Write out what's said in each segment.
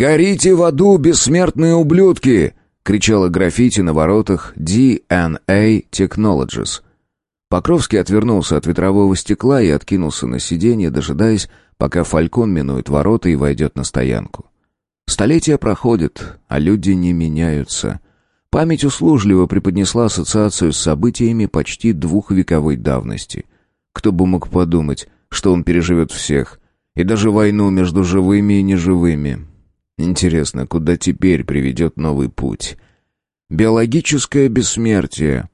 «Горите в аду, бессмертные ублюдки!» — кричала граффити на воротах DNA Technologies. Покровский отвернулся от ветрового стекла и откинулся на сиденье, дожидаясь, пока «Фалькон» минует ворота и войдет на стоянку. Столетия проходят, а люди не меняются. Память услужливо преподнесла ассоциацию с событиями почти двухвековой давности. Кто бы мог подумать, что он переживет всех, и даже войну между живыми и неживыми. Интересно, куда теперь приведет новый путь? Биологическое бессмертие.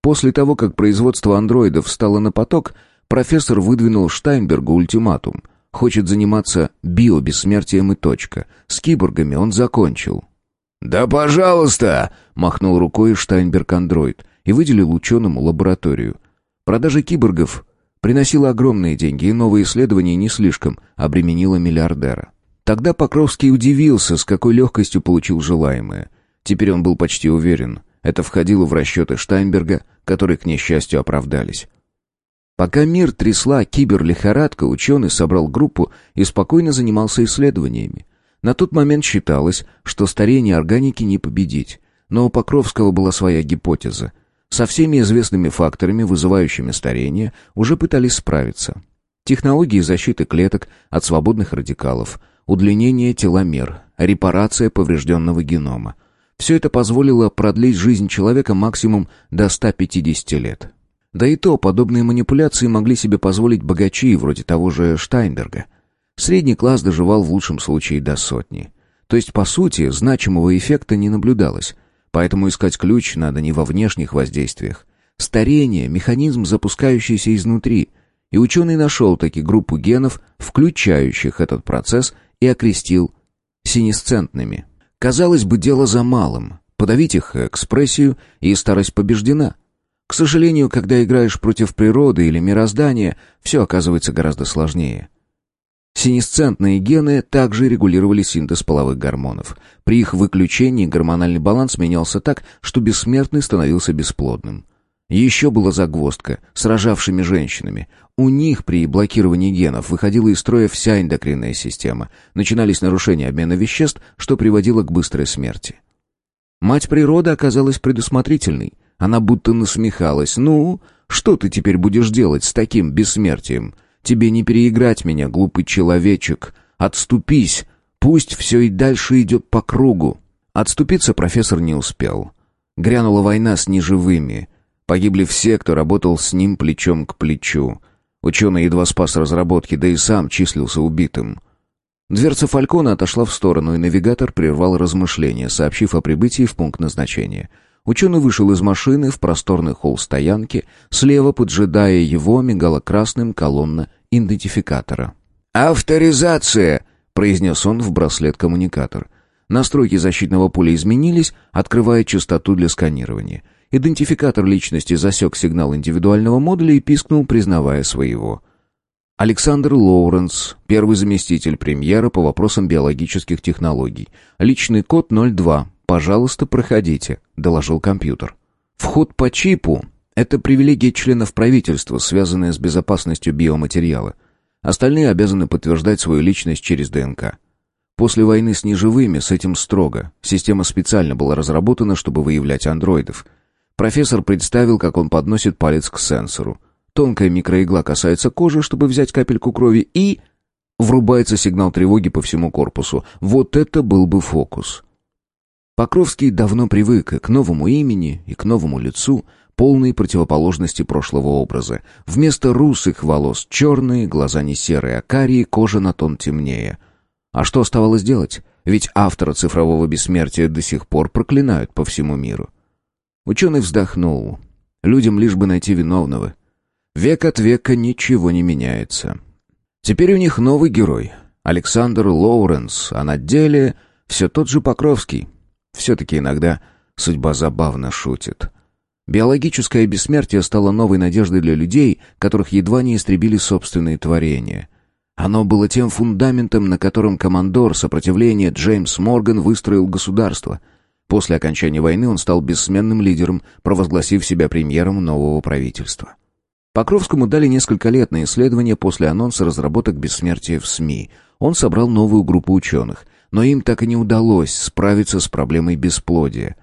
После того, как производство андроидов стало на поток, профессор выдвинул Штайнбергу ультиматум. Хочет заниматься биобессмертием и точка. С киборгами он закончил. «Да пожалуйста!» — махнул рукой Штайнберг-андроид и выделил ученому лабораторию. Продажа киборгов приносила огромные деньги, и новые исследования не слишком обременило миллиардера. Тогда Покровский удивился, с какой легкостью получил желаемое. Теперь он был почти уверен. Это входило в расчеты Штайнберга, которые, к несчастью, оправдались. Пока мир трясла киберлихорадка, ученый собрал группу и спокойно занимался исследованиями. На тот момент считалось, что старение органики не победить. Но у Покровского была своя гипотеза. Со всеми известными факторами, вызывающими старение, уже пытались справиться. Технологии защиты клеток от свободных радикалов, удлинение теломер, репарация поврежденного генома. Все это позволило продлить жизнь человека максимум до 150 лет. Да и то, подобные манипуляции могли себе позволить богачи, вроде того же Штайнберга – Средний класс доживал в лучшем случае до сотни. То есть, по сути, значимого эффекта не наблюдалось. Поэтому искать ключ надо не во внешних воздействиях. Старение — механизм, запускающийся изнутри. И ученый нашел таки группу генов, включающих этот процесс, и окрестил синесцентными. Казалось бы, дело за малым. Подавить их экспрессию, и старость побеждена. К сожалению, когда играешь против природы или мироздания, все оказывается гораздо сложнее. Синесцентные гены также регулировали синтез половых гормонов. При их выключении гормональный баланс менялся так, что бессмертный становился бесплодным. Еще была загвоздка с рожавшими женщинами. У них при блокировании генов выходила из строя вся эндокринная система. Начинались нарушения обмена веществ, что приводило к быстрой смерти. Мать природы оказалась предусмотрительной. Она будто насмехалась. «Ну, что ты теперь будешь делать с таким бессмертием?» Тебе не переиграть меня, глупый человечек. Отступись. Пусть все и дальше идет по кругу». Отступиться профессор не успел. Грянула война с неживыми. Погибли все, кто работал с ним плечом к плечу. Ученый едва спас разработки, да и сам числился убитым. Дверца Фалькона отошла в сторону, и навигатор прервал размышления, сообщив о прибытии в пункт назначения — Ученый вышел из машины в просторный холл стоянки. Слева, поджидая его, мигала красным колонна идентификатора. «Авторизация!» — произнес он в браслет-коммуникатор. Настройки защитного поля изменились, открывая частоту для сканирования. Идентификатор личности засек сигнал индивидуального модуля и пискнул, признавая своего. Александр Лоуренс, первый заместитель премьера по вопросам биологических технологий. Личный код 02, «Пожалуйста, проходите», — доложил компьютер. Вход по чипу — это привилегия членов правительства, связанная с безопасностью биоматериала. Остальные обязаны подтверждать свою личность через ДНК. После войны с неживыми с этим строго. Система специально была разработана, чтобы выявлять андроидов. Профессор представил, как он подносит палец к сенсору. Тонкая микроигла касается кожи, чтобы взять капельку крови, и... Врубается сигнал тревоги по всему корпусу. Вот это был бы фокус. Покровский давно привык и к новому имени, и к новому лицу, полной противоположности прошлого образа. Вместо русых волос черные, глаза не серые, а карие, кожа на тон темнее. А что оставалось делать? Ведь автора цифрового бессмертия до сих пор проклинают по всему миру. Ученый вздохнул. Людям лишь бы найти виновного. Век от века ничего не меняется. Теперь у них новый герой. Александр Лоуренс, а на деле все тот же Покровский. Все-таки иногда судьба забавно шутит. Биологическое бессмертие стало новой надеждой для людей, которых едва не истребили собственные творения. Оно было тем фундаментом, на котором командор сопротивления Джеймс Морган выстроил государство. После окончания войны он стал бессменным лидером, провозгласив себя премьером нового правительства. Покровскому дали несколько лет на исследование после анонса разработок бессмертия в СМИ. Он собрал новую группу ученых, но им так и не удалось справиться с проблемой бесплодия.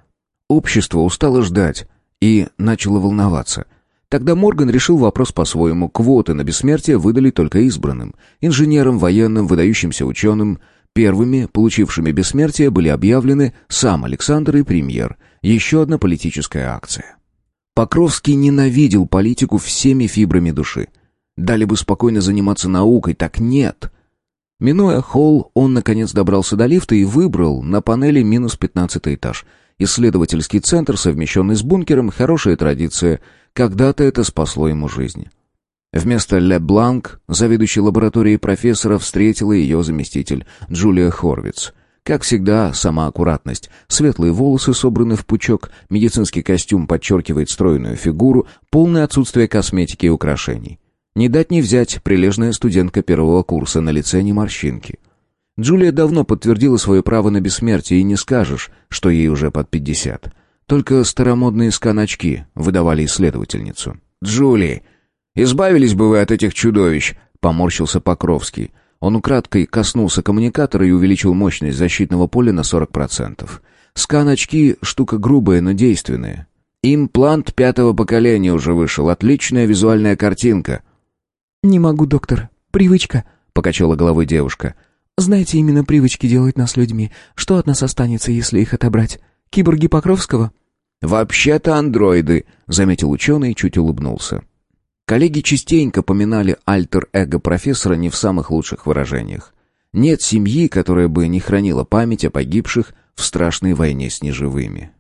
Общество устало ждать и начало волноваться. Тогда Морган решил вопрос по-своему. Квоты на бессмертие выдали только избранным. Инженерам, военным, выдающимся ученым. Первыми, получившими бессмертие, были объявлены сам Александр и премьер. Еще одна политическая акция. Покровский ненавидел политику всеми фибрами души. Дали бы спокойно заниматься наукой, так нет. Минуя холл, он наконец добрался до лифта и выбрал на панели минус пятнадцатый этаж. Исследовательский центр, совмещенный с бункером, хорошая традиция. Когда-то это спасло ему жизнь. Вместо Ле Бланк, заведующей лабораторией профессора, встретила ее заместитель Джулия Хорвиц. Как всегда, сама аккуратность. Светлые волосы собраны в пучок, медицинский костюм подчеркивает стройную фигуру, полное отсутствие косметики и украшений. Не дать не взять прилежная студентка первого курса на лице не морщинки. Джулия давно подтвердила свое право на бессмертие, и не скажешь, что ей уже под пятьдесят. Только старомодные скан-очки выдавали исследовательницу. «Джули, избавились бы вы от этих чудовищ!» — поморщился Покровский. Он украдкой коснулся коммуникатора и увеличил мощность защитного поля на 40%. Скан-очки — штука грубая, но действенная. Имплант пятого поколения уже вышел. Отличная визуальная картинка. «Не могу, доктор. Привычка», — покачала головой девушка. «Знаете, именно привычки делают нас людьми. Что от нас останется, если их отобрать? Киборги Покровского?» «Вообще-то андроиды», — заметил ученый и чуть улыбнулся. Коллеги частенько поминали альтер-эго профессора не в самых лучших выражениях. Нет семьи, которая бы не хранила память о погибших в страшной войне с неживыми.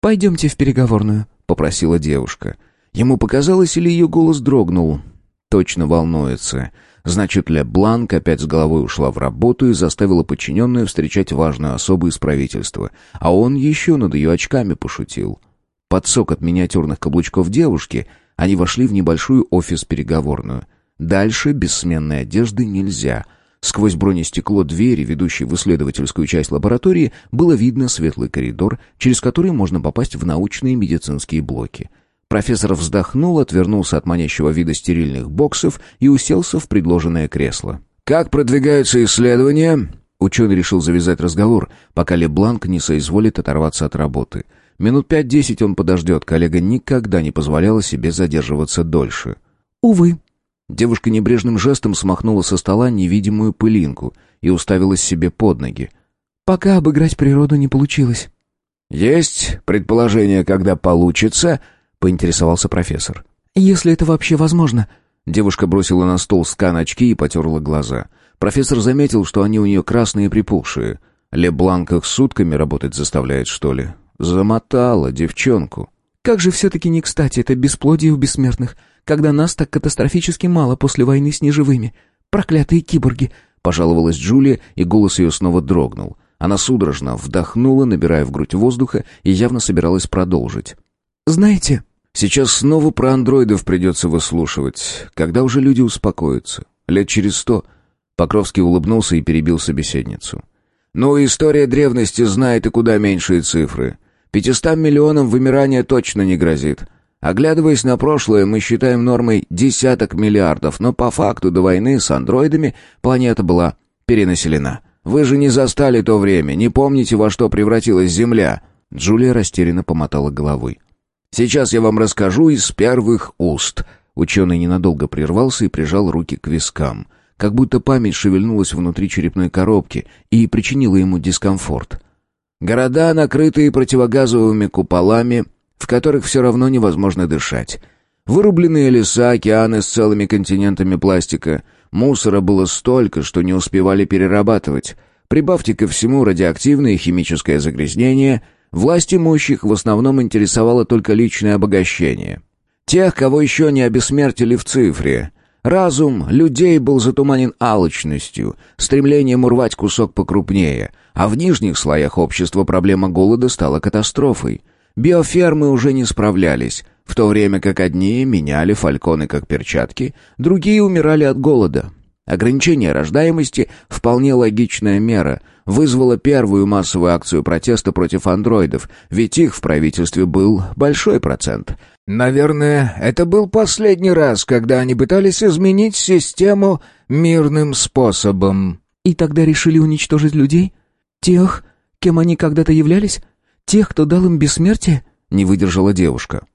«Пойдемте в переговорную», — попросила девушка. Ему показалось, или ее голос дрогнул точно волнуется. Значит, Ле Бланк опять с головой ушла в работу и заставила подчиненную встречать важную особу из правительства. А он еще над ее очками пошутил. Под сок от миниатюрных каблучков девушки они вошли в небольшую офис-переговорную. Дальше без сменной одежды нельзя. Сквозь бронестекло двери, ведущей в исследовательскую часть лаборатории, было видно светлый коридор, через который можно попасть в научные медицинские блоки — Профессор вздохнул, отвернулся от манящего вида стерильных боксов и уселся в предложенное кресло. «Как продвигаются исследования?» Ученый решил завязать разговор, пока Лебланк не соизволит оторваться от работы. Минут пять-десять он подождет, коллега никогда не позволяла себе задерживаться дольше. «Увы». Девушка небрежным жестом смахнула со стола невидимую пылинку и уставилась себе под ноги. «Пока обыграть природу не получилось». «Есть предположение, когда получится?» — поинтересовался профессор. «Если это вообще возможно». Девушка бросила на стол скан-очки и потерла глаза. Профессор заметил, что они у нее красные и припухшие. Лебланк их сутками работать заставляет, что ли? Замотала девчонку. «Как же все-таки не кстати это бесплодие у бессмертных, когда нас так катастрофически мало после войны с неживыми. Проклятые киборги!» — пожаловалась Джулия, и голос ее снова дрогнул. Она судорожно вдохнула, набирая в грудь воздуха, и явно собиралась продолжить. «Знаете...» Сейчас снова про андроидов придется выслушивать, когда уже люди успокоятся. Лет через сто. Покровский улыбнулся и перебил собеседницу. Ну, история древности знает и куда меньшие цифры. Пятистам миллионам вымирания точно не грозит. Оглядываясь на прошлое, мы считаем нормой десяток миллиардов, но по факту до войны с андроидами планета была перенаселена. Вы же не застали то время, не помните, во что превратилась Земля?» Джулия растерянно помотала головой. Сейчас я вам расскажу из первых уст». Ученый ненадолго прервался и прижал руки к вискам, как будто память шевельнулась внутри черепной коробки и причинила ему дискомфорт. Города, накрытые противогазовыми куполами, в которых все равно невозможно дышать. Вырубленные леса, океаны с целыми континентами пластика. Мусора было столько, что не успевали перерабатывать. Прибавьте ко всему радиоактивное и химическое загрязнение — Власть имущих в основном интересовало только личное обогащение. Тех, кого еще не обессмертили в цифре. Разум людей был затуманен алчностью, стремлением урвать кусок покрупнее, а в нижних слоях общества проблема голода стала катастрофой. Биофермы уже не справлялись, в то время как одни меняли фальконы как перчатки, другие умирали от голода. Ограничение рождаемости — вполне логичная мера, вызвало первую массовую акцию протеста против андроидов, ведь их в правительстве был большой процент. Наверное, это был последний раз, когда они пытались изменить систему мирным способом. «И тогда решили уничтожить людей?» «Тех, кем они когда-то являлись? Тех, кто дал им бессмертие?» — не выдержала девушка.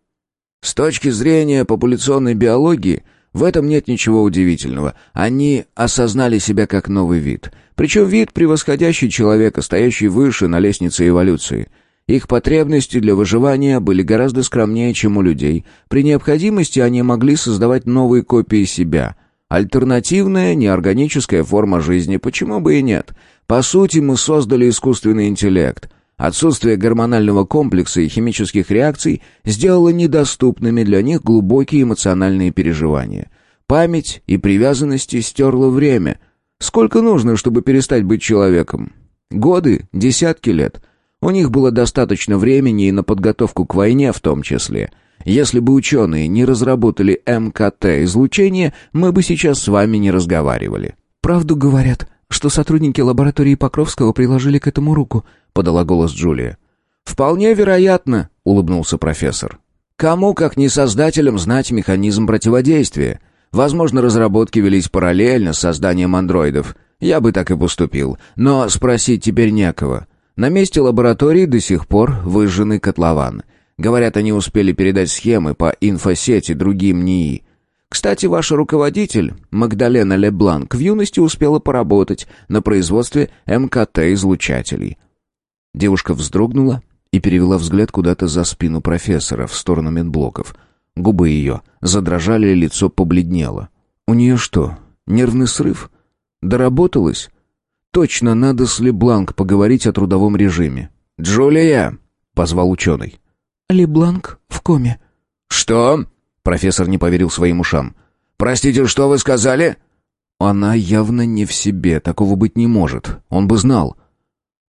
«С точки зрения популяционной биологии, в этом нет ничего удивительного. Они осознали себя как новый вид. Причем вид, превосходящий человека, стоящий выше на лестнице эволюции. Их потребности для выживания были гораздо скромнее, чем у людей. При необходимости они могли создавать новые копии себя. Альтернативная, неорганическая форма жизни, почему бы и нет? По сути, мы создали искусственный интеллект. Отсутствие гормонального комплекса и химических реакций сделало недоступными для них глубокие эмоциональные переживания. Память и привязанности стерло время. Сколько нужно, чтобы перестать быть человеком? Годы? Десятки лет? У них было достаточно времени и на подготовку к войне в том числе. Если бы ученые не разработали МКТ-излучение, мы бы сейчас с вами не разговаривали». «Правду говорят, что сотрудники лаборатории Покровского приложили к этому руку», — подала голос Джулия. «Вполне вероятно», — улыбнулся профессор. «Кому, как не создателям, знать механизм противодействия? Возможно, разработки велись параллельно с созданием андроидов. Я бы так и поступил. Но спросить теперь некого. На месте лаборатории до сих пор выжженный котлован. Говорят, они успели передать схемы по инфосети другим НИИ. Кстати, ваш руководитель, Магдалена Лебланк, в юности успела поработать на производстве МКТ-излучателей. Девушка вздрогнула и перевела взгляд куда-то за спину профессора, в сторону медблоков. Губы ее задрожали, лицо побледнело. У нее что, нервный срыв? Доработалась? Точно надо с Лебланк поговорить о трудовом режиме. «Джулия!» — позвал ученый. Лебланк в коме». «Что?» — профессор не поверил своим ушам. «Простите, что вы сказали?» Она явно не в себе, такого быть не может. Он бы знал.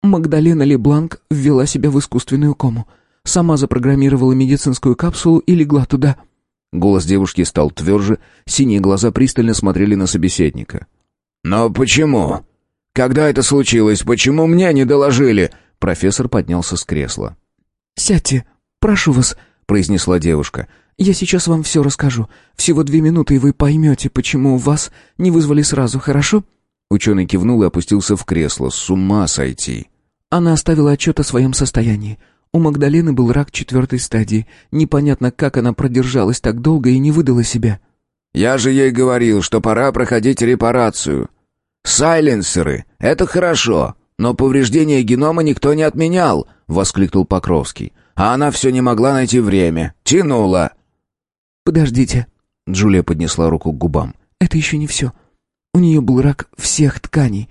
Магдалена Лебланк ввела себя в искусственную кому. Сама запрограммировала медицинскую капсулу и легла туда. Голос девушки стал тверже, синие глаза пристально смотрели на собеседника. «Но почему?» «Когда это случилось? Почему мне не доложили?» Профессор поднялся с кресла. «Сядьте, прошу вас», — произнесла девушка. «Я сейчас вам все расскажу. Всего две минуты, и вы поймете, почему вас не вызвали сразу, хорошо?» Ученый кивнул и опустился в кресло. «С ума сойти!» Она оставила отчет о своем состоянии. У Магдалены был рак четвертой стадии. Непонятно, как она продержалась так долго и не выдала себя. «Я же ей говорил, что пора проходить репарацию», «Сайленсеры — это хорошо, но повреждение генома никто не отменял», — воскликнул Покровский. «А она все не могла найти время. Тянула». «Подождите», — Джулия поднесла руку к губам. «Это еще не все. У нее был рак всех тканей.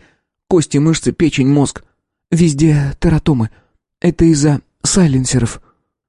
Кости, мышцы, печень, мозг. Везде тератомы. Это из-за сайленсеров».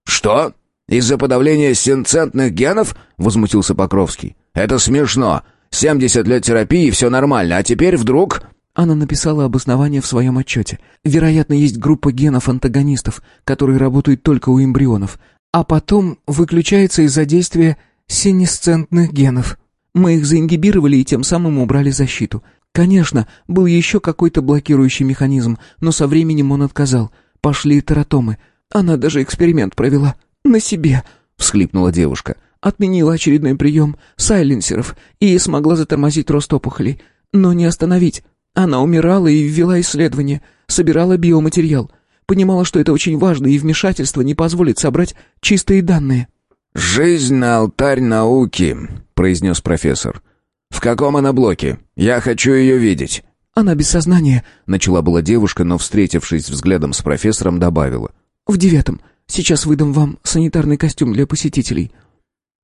«Что? Из-за подавления синцентных генов?» — возмутился Покровский. «Это смешно. Семьдесят лет терапии, все нормально, а теперь вдруг...» Она написала обоснование в своем отчете. Вероятно, есть группа генов-антагонистов, которые работают только у эмбрионов, а потом выключается из-за действия синесцентных генов. Мы их заингибировали и тем самым убрали защиту. Конечно, был еще какой-то блокирующий механизм, но со временем он отказал. Пошли тератомы. Она даже эксперимент провела. На себе, — всхлипнула девушка отменила очередной прием сайленсеров и смогла затормозить рост опухолей, но не остановить. Она умирала и ввела исследование, собирала биоматериал. Понимала, что это очень важно, и вмешательство не позволит собрать чистые данные. «Жизнь на алтарь науки», — произнес профессор. «В каком она блоке? Я хочу ее видеть». «Она без сознания», — начала была девушка, но, встретившись взглядом с профессором, добавила. «В девятом. Сейчас выдам вам санитарный костюм для посетителей.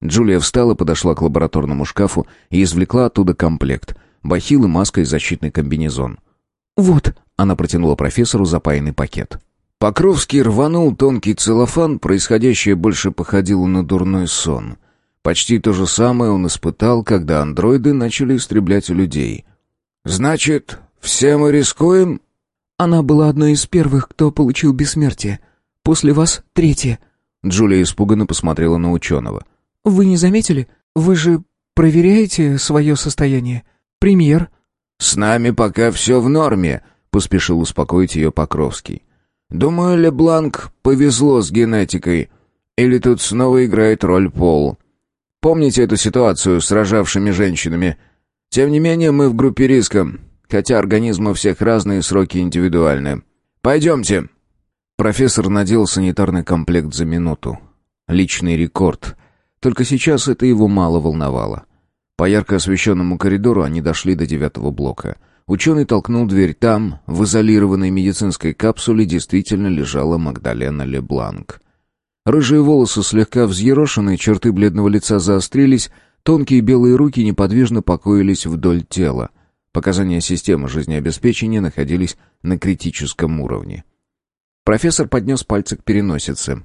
Джулия встала, подошла к лабораторному шкафу и извлекла оттуда комплект. Бахилы, маска и защитный комбинезон. «Вот», — она протянула профессору запаянный пакет. Покровский рванул тонкий целлофан, происходящее больше походило на дурной сон. Почти то же самое он испытал, когда андроиды начали истреблять людей. «Значит, все мы рискуем?» «Она была одной из первых, кто получил бессмертие. После вас третья». Джулия испуганно посмотрела на ученого. Вы не заметили? Вы же проверяете свое состояние. Премьер. С нами пока все в норме, поспешил успокоить ее Покровский. Думаю, Лебланк повезло с генетикой. Или тут снова играет роль пол. Помните эту ситуацию с рожавшими женщинами? Тем не менее, мы в группе риска, хотя организмы всех разные, сроки индивидуальны. Пойдемте». Профессор надел санитарный комплект за минуту. Личный рекорд. Только сейчас это его мало волновало. По ярко освещенному коридору они дошли до девятого блока. Ученый толкнул дверь там, в изолированной медицинской капсуле, действительно лежала Магдалена Лебланк. Рыжие волосы слегка взъерошены, черты бледного лица заострились, тонкие белые руки неподвижно покоились вдоль тела. Показания системы жизнеобеспечения находились на критическом уровне. Профессор поднес пальцы к переносице.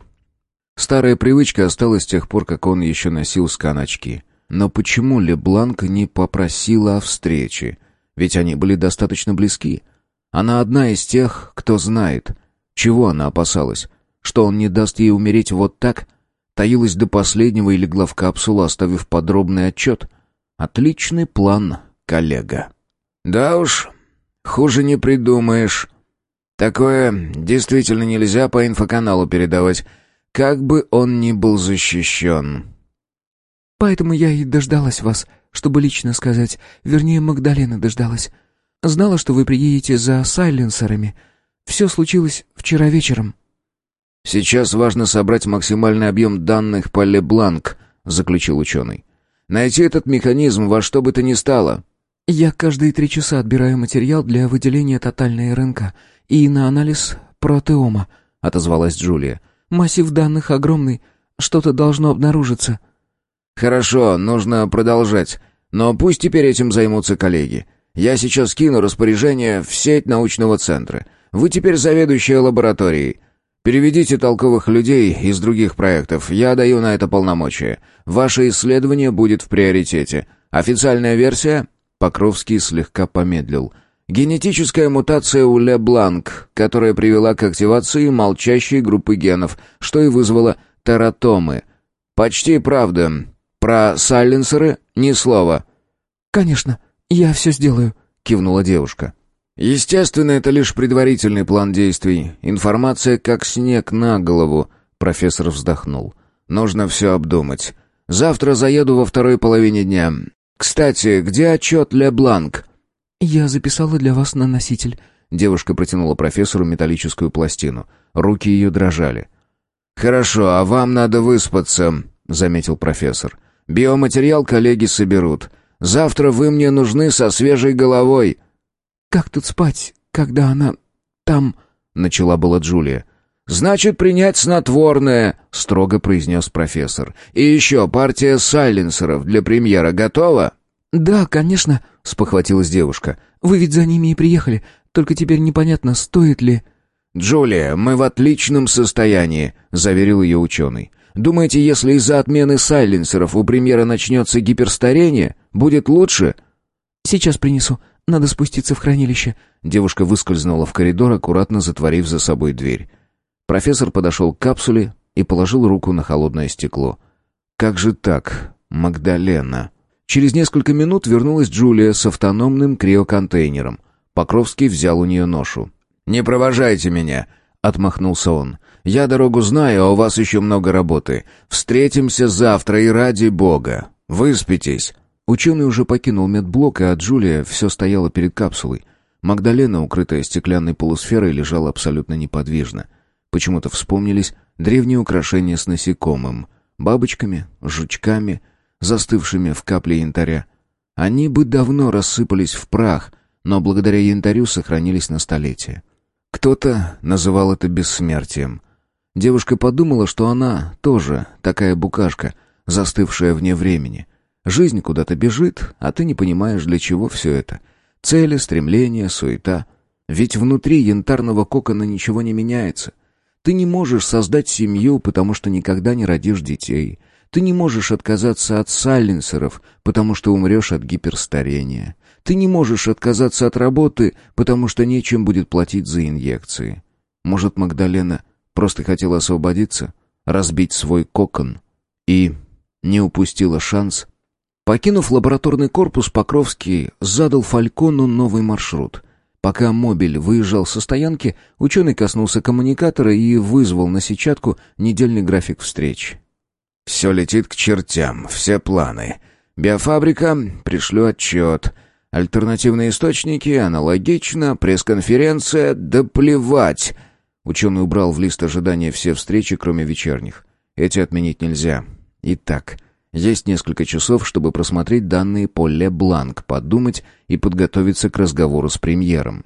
Старая привычка осталась с тех пор, как он еще носил скан-очки. Но почему Лебланк не попросила о встрече? Ведь они были достаточно близки. Она одна из тех, кто знает. Чего она опасалась? Что он не даст ей умереть вот так? Таилась до последнего и легла в капсулу, оставив подробный отчет. Отличный план, коллега. «Да уж, хуже не придумаешь. Такое действительно нельзя по инфоканалу передавать, как бы он ни был защищен». Поэтому я и дождалась вас, чтобы лично сказать. Вернее, Магдалена дождалась. Знала, что вы приедете за сайленсерами. Все случилось вчера вечером». «Сейчас важно собрать максимальный объем данных по Лебланк», — заключил ученый. «Найти этот механизм во что бы то ни стало». «Я каждые три часа отбираю материал для выделения тотальной РНК и на анализ протеома», — отозвалась Джулия. «Массив данных огромный. Что-то должно обнаружиться». «Хорошо, нужно продолжать. Но пусть теперь этим займутся коллеги. Я сейчас кину распоряжение в сеть научного центра. Вы теперь заведующая лабораторией. Переведите толковых людей из других проектов. Я даю на это полномочия. Ваше исследование будет в приоритете. Официальная версия...» Покровский слегка помедлил. «Генетическая мутация у Ле Бланк, которая привела к активации молчащей группы генов, что и вызвало тератомы. Почти правда. Про сайленсеры ни слова». «Конечно, я все сделаю», — кивнула девушка. «Естественно, это лишь предварительный план действий. Информация как снег на голову», — профессор вздохнул. «Нужно все обдумать. Завтра заеду во второй половине дня. Кстати, где отчет Ле Бланк?» «Я записала для вас на носитель». Девушка протянула профессору металлическую пластину. Руки ее дрожали. «Хорошо, а вам надо выспаться», — заметил профессор. Биоматериал коллеги соберут. Завтра вы мне нужны со свежей головой». «Как тут спать, когда она там...» — начала была Джулия. «Значит, принять снотворное», — строго произнес профессор. «И еще партия сайленсеров для премьера готова?» «Да, конечно», — спохватилась девушка. «Вы ведь за ними и приехали. Только теперь непонятно, стоит ли...» «Джулия, мы в отличном состоянии», — заверил ее ученый. Думаете, если из-за отмены сайленсеров у премьера начнется гиперстарение, будет лучше?» «Сейчас принесу. Надо спуститься в хранилище». Девушка выскользнула в коридор, аккуратно затворив за собой дверь. Профессор подошел к капсуле и положил руку на холодное стекло. «Как же так, Магдалена?» Через несколько минут вернулась Джулия с автономным криоконтейнером. Покровский взял у нее ношу. «Не провожайте меня», — отмахнулся он. Я дорогу знаю, а у вас еще много работы. Встретимся завтра и ради бога. Выспитесь». Ученый уже покинул медблок, а Джулия все стояла перед капсулой. Магдалена, укрытая стеклянной полусферой, лежала абсолютно неподвижно. Почему-то вспомнились древние украшения с насекомым, бабочками, жучками, застывшими в капле янтаря. Они бы давно рассыпались в прах, но благодаря янтарю сохранились на столетия. Кто-то называл это бессмертием, Девушка подумала, что она тоже такая букашка, застывшая вне времени. Жизнь куда-то бежит, а ты не понимаешь, для чего все это. Цели, стремления, суета. Ведь внутри янтарного кокона ничего не меняется. Ты не можешь создать семью, потому что никогда не родишь детей. Ты не можешь отказаться от сайленсеров, потому что умрешь от гиперстарения. Ты не можешь отказаться от работы, потому что нечем будет платить за инъекции. Может, Магдалена Просто хотела освободиться, разбить свой кокон и не упустила шанс. Покинув лабораторный корпус, Покровский задал Фалькону новый маршрут. Пока мобиль выезжал со стоянки, ученый коснулся коммуникатора и вызвал на сетчатку недельный график встреч. «Все летит к чертям, все планы. Биофабрика, пришлю отчет. Альтернативные источники, аналогично, пресс-конференция, да плевать. Ученый убрал в лист ожидания все встречи, кроме вечерних. Эти отменить нельзя. Итак, есть несколько часов, чтобы просмотреть данные по Ле Бланк, подумать и подготовиться к разговору с премьером.